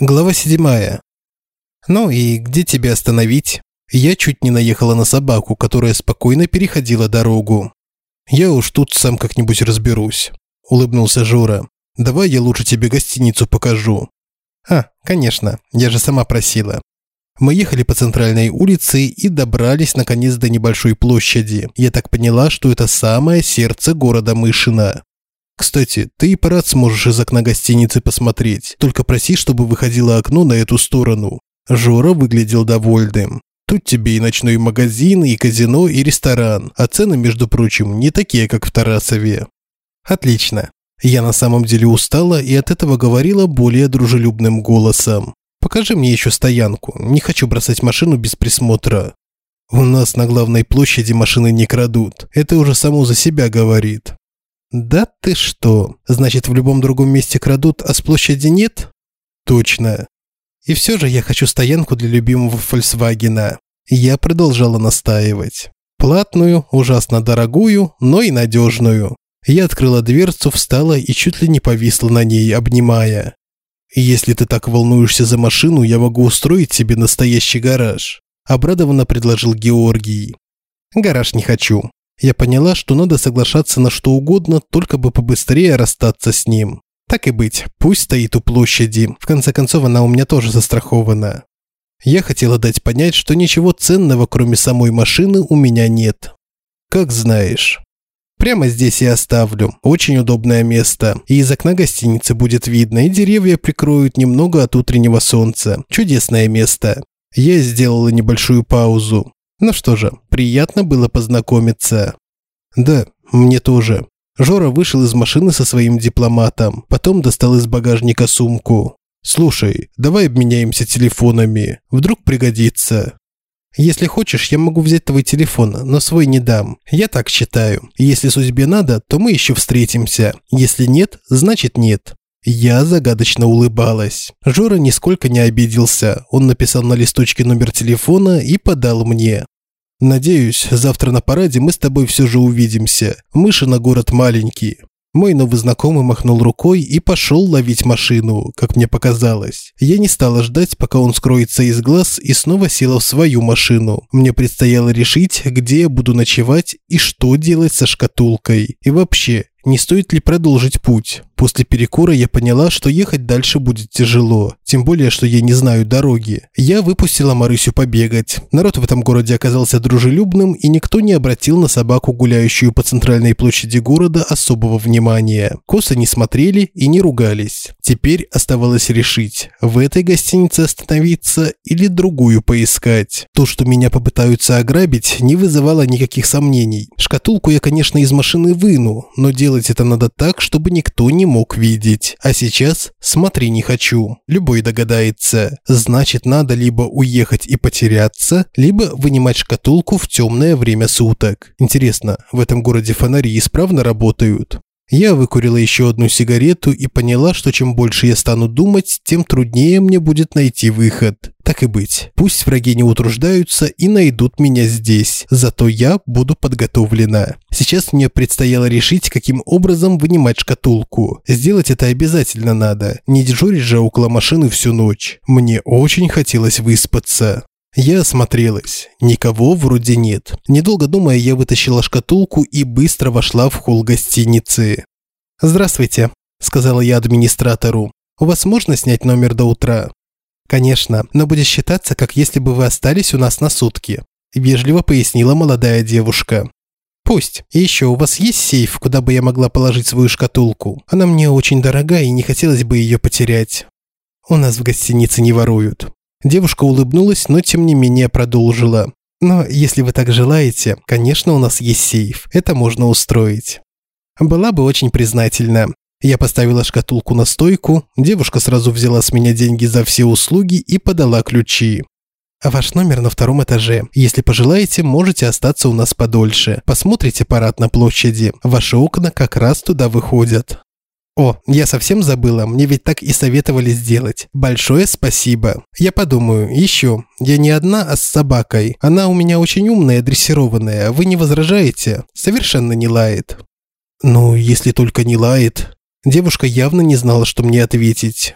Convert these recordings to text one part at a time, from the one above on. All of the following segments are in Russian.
Глава седьмая. Ну и где тебя остановить? Я чуть не наехала на собаку, которая спокойно переходила дорогу. Я уж тут сам как-нибудь разберусь, улыбнулся Жора. Давай я лучше тебе гостиницу покажу. А, конечно, я же сама просила. Мы ехали по центральной улице и добрались наконец до небольшой площади. Я так поняла, что это самое сердце города Мышина. Кстати, ты и парад сможешь из окна гостиницы посмотреть. Только проси, чтобы выходило окно на эту сторону. Жора выглядел довольным. Тут тебе и ночной магазин, и казино, и ресторан. А цены, между прочим, не такие, как в Тарасове. Отлично. Я на самом деле устала и от этого говорила более дружелюбным голосом. Покажи мне еще стоянку. Не хочу бросать машину без присмотра. У нас на главной площади машины не крадут. Это уже само за себя говорит. «Да ты что? Значит, в любом другом месте крадут, а с площади нет?» «Точно. И все же я хочу стоянку для любимого Фольксвагена». Я продолжала настаивать. Платную, ужасно дорогую, но и надежную. Я открыла дверцу, встала и чуть ли не повисла на ней, обнимая. «Если ты так волнуешься за машину, я могу устроить себе настоящий гараж», обрадованно предложил Георгий. «Гараж не хочу. Я поняла, что надо соглашаться на что угодно, только бы побыстрее расстаться с ним. Так и быть, пусть стоит у площади. В конце концов, она у меня тоже застрахована. Я хотела дать понять, что ничего ценного, кроме самой машины, у меня нет. Как знаешь. Прямо здесь я оставлю. Очень удобное место. И из окна гостиницы будет видно, и деревья прикроют немного от утреннего солнца. Чудесное место. Я сделала небольшую паузу. Ну что же, приятно было познакомиться. Да, мне тоже. Жора вышел из машины со своим дипломатом, потом достал из багажника сумку. Слушай, давай обменяемся телефонами, вдруг пригодится. Если хочешь, я могу взять твой телефон, но свой не дам. Я так считаю. Если судьбе надо, то мы еще встретимся. Если нет, значит нет. Я загадочно улыбалась. Жора нисколько не обиделся. Он написал на листочке номер телефона и подал мне. Надеюсь, завтра на параде мы с тобой все же увидимся. Мыши на город маленький. Мой новый знакомый махнул рукой и пошел ловить машину, как мне показалось. Я не стала ждать, пока он скроется из глаз и снова села в свою машину. Мне предстояло решить, где я буду ночевать и что делать со шкатулкой. И вообще, не стоит ли продолжить путь? После перекура я поняла, что ехать дальше будет тяжело, тем более, что я не знаю дороги. Я выпустила Марысю побегать. Народ в этом городе оказался дружелюбным, и никто не обратил на собаку, гуляющую по центральной площади города, особого внимания. Косы не смотрели и не ругались. Теперь оставалось решить, в этой гостинице остановиться или другую поискать. То, что меня попытаются ограбить, не вызывало никаких сомнений. Шкатулку я, конечно, из машины выну, но дело делать это надо так, чтобы никто не мог видеть. А сейчас смотри не хочу. Любой догадается. Значит, надо либо уехать и потеряться, либо вынимать шкатулку в темное время суток. Интересно, в этом городе фонари исправно работают? Я выкурила еще одну сигарету и поняла, что чем больше я стану думать, тем труднее мне будет найти выход. И быть, пусть враги не утруждаются и найдут меня здесь, зато я буду подготовлена. Сейчас мне предстояло решить, каким образом вынимать шкатулку. Сделать это обязательно надо, не дежурить же около машины всю ночь. Мне очень хотелось выспаться. Я осмотрелась. Никого вроде нет. Недолго думая, я вытащила шкатулку и быстро вошла в холл гостиницы. «Здравствуйте», – сказала я администратору. «У вас можно снять номер до утра?» «Конечно, но будет считаться, как если бы вы остались у нас на сутки», – вежливо пояснила молодая девушка. «Пусть. И еще у вас есть сейф, куда бы я могла положить свою шкатулку? Она мне очень дорога и не хотелось бы ее потерять». «У нас в гостинице не воруют», Девушка улыбнулась, но тем не менее продолжила. Но если вы так желаете, конечно, у нас есть сейф. Это можно устроить. Была бы очень признательна. Я поставила шкатулку на стойку, девушка сразу взяла с меня деньги за все услуги и подала ключи. Ваш номер на втором этаже. Если пожелаете, можете остаться у нас подольше. Посмотрите парад на площади. Ваши окна как раз туда выходят. О, я совсем забыла, мне ведь так и советовали сделать. Большое спасибо. Я подумаю, еще. Я не одна, а с собакой. Она у меня очень умная, дрессированная. Вы не возражаете? Совершенно не лает. Ну, если только не лает. Девушка явно не знала, что мне ответить.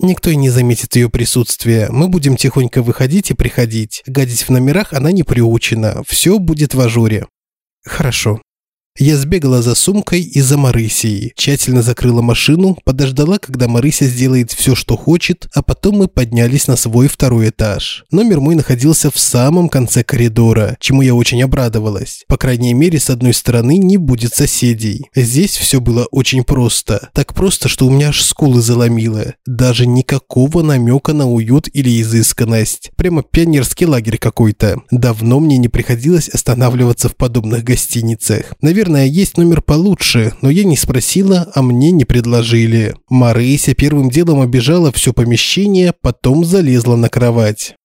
Никто и не заметит ее присутствие. Мы будем тихонько выходить и приходить. Гадить в номерах она не приучена. Все будет в ажуре. Хорошо. Я сбегала за сумкой и за Марысией, тщательно закрыла машину, подождала, когда Марыся сделает все, что хочет, а потом мы поднялись на свой второй этаж. Номер мой находился в самом конце коридора, чему я очень обрадовалась. По крайней мере, с одной стороны не будет соседей. Здесь все было очень просто. Так просто, что у меня аж скулы заломило. Даже никакого намека на уют или изысканность. Прямо пионерский лагерь какой-то. Давно мне не приходилось останавливаться в подобных гостиницах. Наверное, Наверное, есть номер получше, но я не спросила, а мне не предложили. Марыся первым делом обижала все помещение, потом залезла на кровать.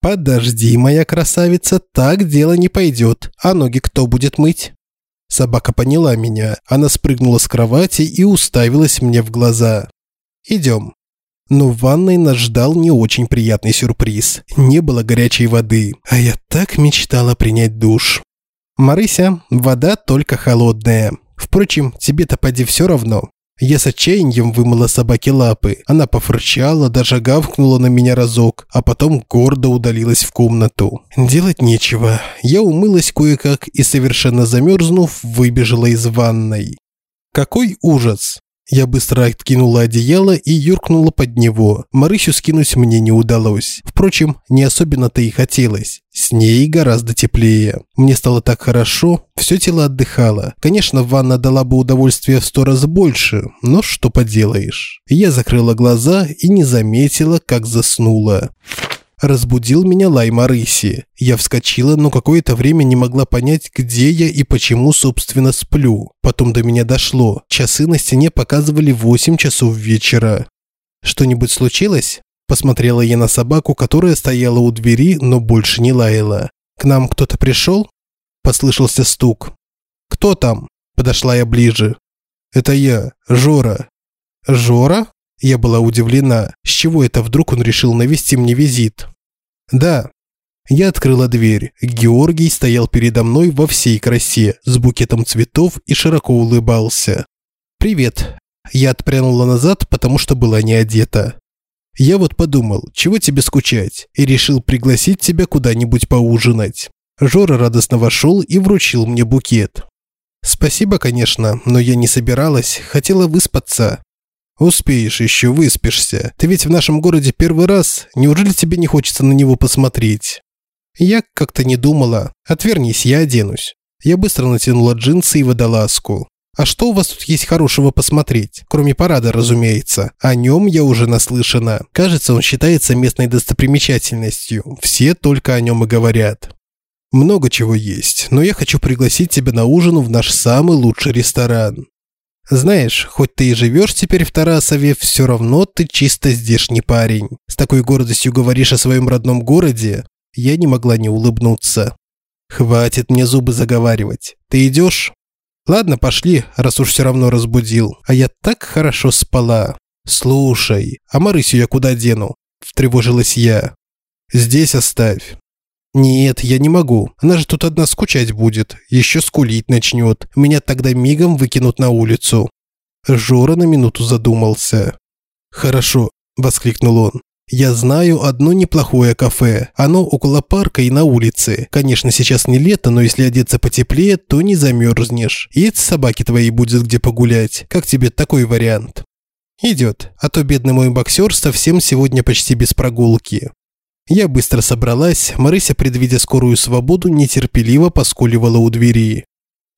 «Подожди, моя красавица, так дело не пойдет. А ноги кто будет мыть?» Собака поняла меня. Она спрыгнула с кровати и уставилась мне в глаза. «Идем». Но в ванной нас ждал не очень приятный сюрприз. Не было горячей воды, а я так мечтала принять душ. «Марыся, вода только холодная. Впрочем, тебе-то поди все равно». Я с отчаянием вымыла собаке лапы. Она пофырчала, даже гавкнула на меня разок, а потом гордо удалилась в комнату. Делать нечего. Я умылась кое-как и, совершенно замерзнув, выбежала из ванной. Какой ужас! Я быстро откинула одеяло и юркнула под него. Марысю скинуть мне не удалось. Впрочем, не особенно-то и хотелось. С ней гораздо теплее. Мне стало так хорошо, все тело отдыхало. Конечно, ванна дала бы удовольствие в сто раз больше, но что поделаешь. Я закрыла глаза и не заметила, как заснула. Разбудил меня лай Марыси. Я вскочила, но какое-то время не могла понять, где я и почему, собственно, сплю. Потом до меня дошло. Часы на стене показывали 8 часов вечера. «Что-нибудь случилось?» Посмотрела я на собаку, которая стояла у двери, но больше не лаяла. «К нам кто-то пришел?» Послышался стук. «Кто там?» Подошла я ближе. «Это я, Жора». «Жора?» Я была удивлена, с чего это вдруг он решил навести мне визит. Да. Я открыла дверь. Георгий стоял передо мной во всей красе, с букетом цветов и широко улыбался. «Привет». Я отпрянула назад, потому что была не одета. Я вот подумал, чего тебе скучать, и решил пригласить тебя куда-нибудь поужинать. Жора радостно вошел и вручил мне букет. Спасибо, конечно, но я не собиралась, хотела выспаться. «Успеешь еще, выспишься. Ты ведь в нашем городе первый раз. Неужели тебе не хочется на него посмотреть?» Я как-то не думала. Отвернись, я оденусь. Я быстро натянула джинсы и водолазку. А что у вас тут есть хорошего посмотреть? Кроме парада, разумеется. О нем я уже наслышана. Кажется, он считается местной достопримечательностью. Все только о нем и говорят. Много чего есть, но я хочу пригласить тебя на ужин в наш самый лучший ресторан. Знаешь, хоть ты и живешь теперь в Тарасове, все равно ты чисто здешний парень. С такой гордостью говоришь о своем родном городе. Я не могла не улыбнуться. Хватит мне зубы заговаривать. Ты идешь? Ладно, пошли, раз уж все равно разбудил. А я так хорошо спала. Слушай, а Марысю я куда дену? Втревожилась я. Здесь оставь. «Нет, я не могу. Она же тут одна скучать будет. Еще скулить начнет. Меня тогда мигом выкинут на улицу». Жора на минуту задумался. «Хорошо», – воскликнул он. «Я знаю одно неплохое кафе. Оно около парка и на улице. Конечно, сейчас не лето, но если одеться потеплее, то не замерзнешь. И собаки твои будет где погулять. Как тебе такой вариант?» «Идет, а то бедный мой боксер совсем сегодня почти без прогулки. Я быстро собралась, Марыся, предвидя скорую свободу, нетерпеливо поскуливала у двери.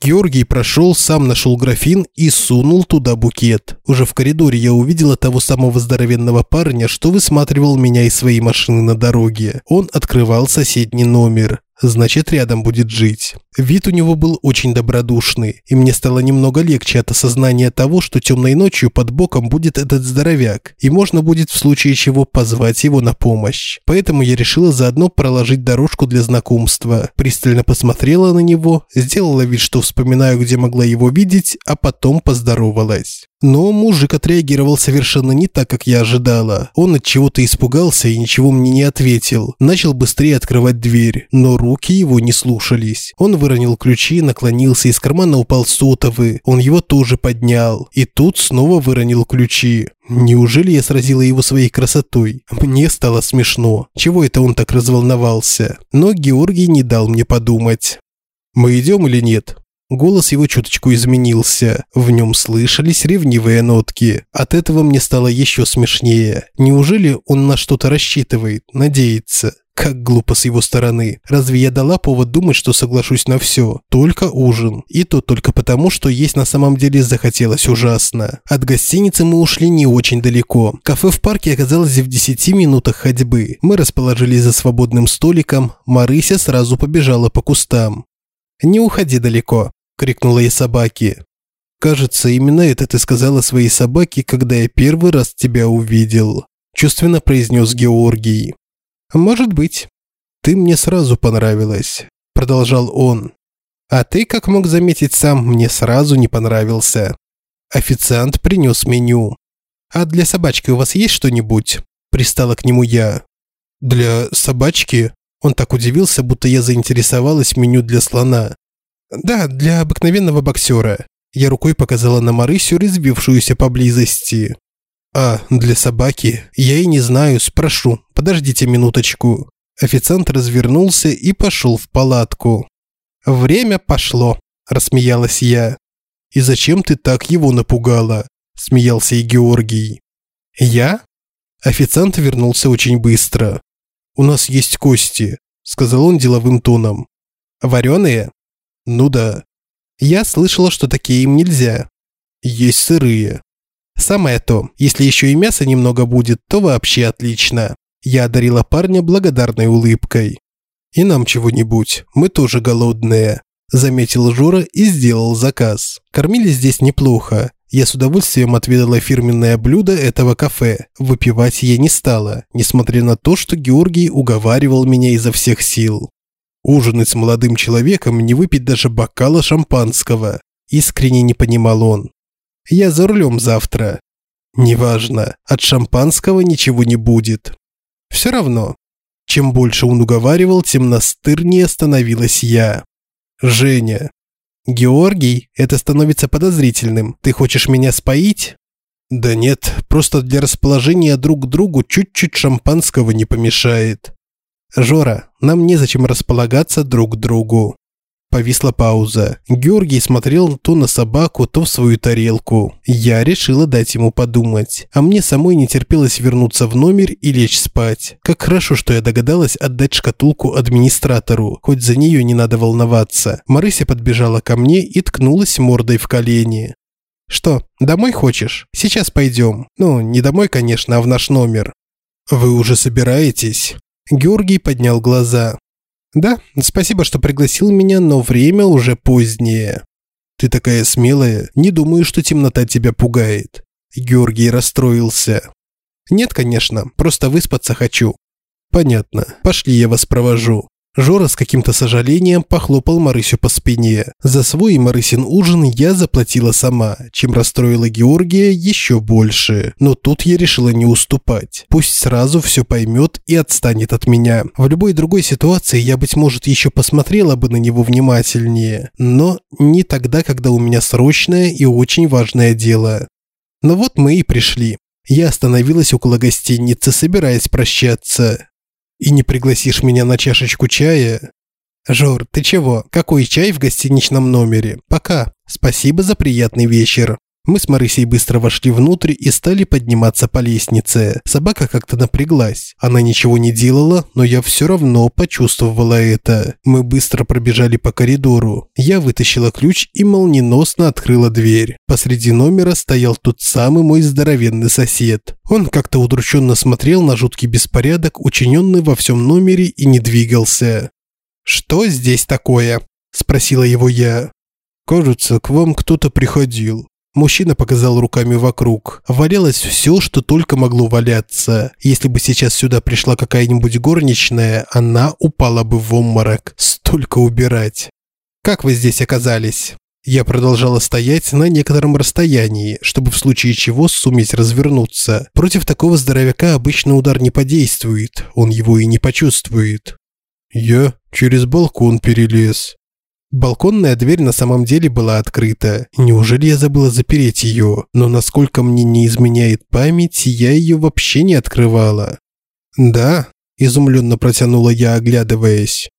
Георгий прошел, сам нашел графин и сунул туда букет. Уже в коридоре я увидела того самого здоровенного парня, что высматривал меня из своей машины на дороге. Он открывал соседний номер значит рядом будет жить. Вид у него был очень добродушный, и мне стало немного легче от осознания того, что темной ночью под боком будет этот здоровяк, и можно будет в случае чего позвать его на помощь. Поэтому я решила заодно проложить дорожку для знакомства. Пристально посмотрела на него, сделала вид, что вспоминаю, где могла его видеть, а потом поздоровалась. Но мужик отреагировал совершенно не так, как я ожидала. Он от чего-то испугался и ничего мне не ответил. Начал быстрее открывать дверь, но руки его не слушались. Он выронил ключи, наклонился, из кармана упал сотовый. Он его тоже поднял. И тут снова выронил ключи. Неужели я сразила его своей красотой? Мне стало смешно. Чего это он так разволновался? Но Георгий не дал мне подумать. «Мы идем или нет?» Голос его чуточку изменился. В нем слышались ревнивые нотки. От этого мне стало еще смешнее. Неужели он на что-то рассчитывает, надеется? Как глупо с его стороны. Разве я дала повод думать, что соглашусь на все? Только ужин. И то только потому, что есть на самом деле захотелось ужасно. От гостиницы мы ушли не очень далеко. Кафе в парке оказалось в 10 минутах ходьбы. Мы расположились за свободным столиком. Марыся сразу побежала по кустам. «Не уходи далеко», крикнула ей собаке. Кажется, именно это ты сказала своей собаке, когда я первый раз тебя увидел, чувственно произнес Георгий. Может быть. Ты мне сразу понравилась, продолжал он. А ты, как мог заметить сам, мне сразу не понравился. Официант принес меню. А для собачки у вас есть что-нибудь? Пристала к нему я. Для собачки? Он так удивился, будто я заинтересовалась меню для слона. «Да, для обыкновенного боксера». Я рукой показала на Марысю, разбившуюся поблизости. «А, для собаки? Я и не знаю, спрошу. Подождите минуточку». Официант развернулся и пошел в палатку. «Время пошло», – рассмеялась я. «И зачем ты так его напугала?» – смеялся и Георгий. «Я?» Официант вернулся очень быстро. «У нас есть кости», – сказал он деловым тоном. «Вареные?» Ну да. Я слышала, что такие им нельзя. Есть сырые. Самое то, если еще и мяса немного будет, то вообще отлично. Я одарила парня благодарной улыбкой. И нам чего-нибудь, мы тоже голодные. Заметил Жора и сделал заказ. Кормили здесь неплохо. Я с удовольствием отведала фирменное блюдо этого кафе. Выпивать я не стала, несмотря на то, что Георгий уговаривал меня изо всех сил. Ужинать с молодым человеком, не выпить даже бокала шампанского. Искренне не понимал он. Я за рулем завтра. Неважно, от шампанского ничего не будет. Все равно. Чем больше он уговаривал, тем настырнее становилась я. Женя. Георгий, это становится подозрительным. Ты хочешь меня споить? Да нет, просто для расположения друг к другу чуть-чуть шампанского не помешает. «Жора, нам незачем располагаться друг к другу». Повисла пауза. Георгий смотрел то на собаку, то в свою тарелку. Я решила дать ему подумать. А мне самой не терпелось вернуться в номер и лечь спать. Как хорошо, что я догадалась отдать шкатулку администратору. Хоть за нее не надо волноваться. Марыся подбежала ко мне и ткнулась мордой в колени. «Что, домой хочешь? Сейчас пойдем. Ну, не домой, конечно, а в наш номер». «Вы уже собираетесь?» Георгий поднял глаза. «Да, спасибо, что пригласил меня, но время уже позднее». «Ты такая смелая, не думаю, что темнота тебя пугает». Георгий расстроился. «Нет, конечно, просто выспаться хочу». «Понятно. Пошли, я вас провожу». Жора с каким-то сожалением похлопал Марысю по спине. За свой Марысин ужин я заплатила сама, чем расстроила Георгия еще больше. Но тут я решила не уступать. Пусть сразу все поймет и отстанет от меня. В любой другой ситуации я, быть может, еще посмотрела бы на него внимательнее. Но не тогда, когда у меня срочное и очень важное дело. Но вот мы и пришли. Я остановилась около гостиницы, собираясь прощаться. И не пригласишь меня на чашечку чая? Жор, ты чего? Какой чай в гостиничном номере? Пока. Спасибо за приятный вечер. Мы с Марысей быстро вошли внутрь и стали подниматься по лестнице. Собака как-то напряглась. Она ничего не делала, но я все равно почувствовала это. Мы быстро пробежали по коридору. Я вытащила ключ и молниеносно открыла дверь. Посреди номера стоял тот самый мой здоровенный сосед. Он как-то удрученно смотрел на жуткий беспорядок, учиненный во всем номере и не двигался. «Что здесь такое?» – спросила его я. «Кажется, к вам кто-то приходил», Мужчина показал руками вокруг. Валялось все, что только могло валяться. Если бы сейчас сюда пришла какая-нибудь горничная, она упала бы в обморок. Столько убирать. «Как вы здесь оказались?» Я продолжала стоять на некотором расстоянии, чтобы в случае чего суметь развернуться. Против такого здоровяка обычно удар не подействует, он его и не почувствует. Я через балкон перелез. Балконная дверь на самом деле была открыта. Неужели я забыла запереть ее? Но насколько мне не изменяет память, я ее вообще не открывала. Да, изумленно протянула я, оглядываясь.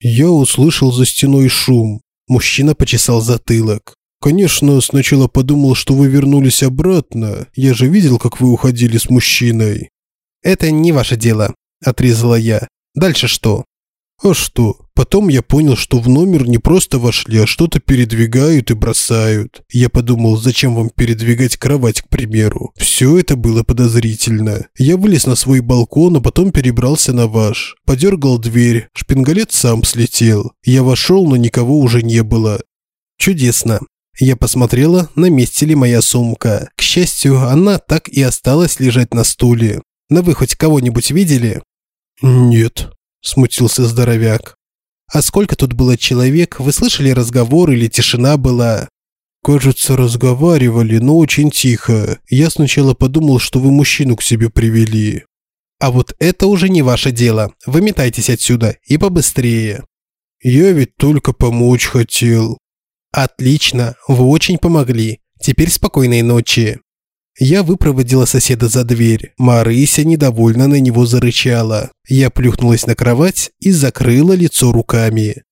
Я услышал за стеной шум. Мужчина почесал затылок. Конечно, сначала подумал, что вы вернулись обратно. Я же видел, как вы уходили с мужчиной. Это не ваше дело, отрезала я. Дальше что? А что? Потом я понял, что в номер не просто вошли, а что-то передвигают и бросают. Я подумал, зачем вам передвигать кровать, к примеру. Все это было подозрительно. Я вылез на свой балкон, а потом перебрался на ваш. Подергал дверь, шпингалет сам слетел. Я вошел, но никого уже не было. Чудесно. Я посмотрела, на месте ли моя сумка. К счастью, она так и осталась лежать на стуле. Но вы хоть кого-нибудь видели? Нет, смутился здоровяк. А сколько тут было человек? Вы слышали разговор или тишина была? Кажется, разговаривали, но очень тихо. Я сначала подумал, что вы мужчину к себе привели. А вот это уже не ваше дело. Выметайтесь отсюда и побыстрее. Я ведь только помочь хотел. Отлично, вы очень помогли. Теперь спокойной ночи. Я выпроводила соседа за дверь. Марыся недовольно на него зарычала. Я плюхнулась на кровать и закрыла лицо руками.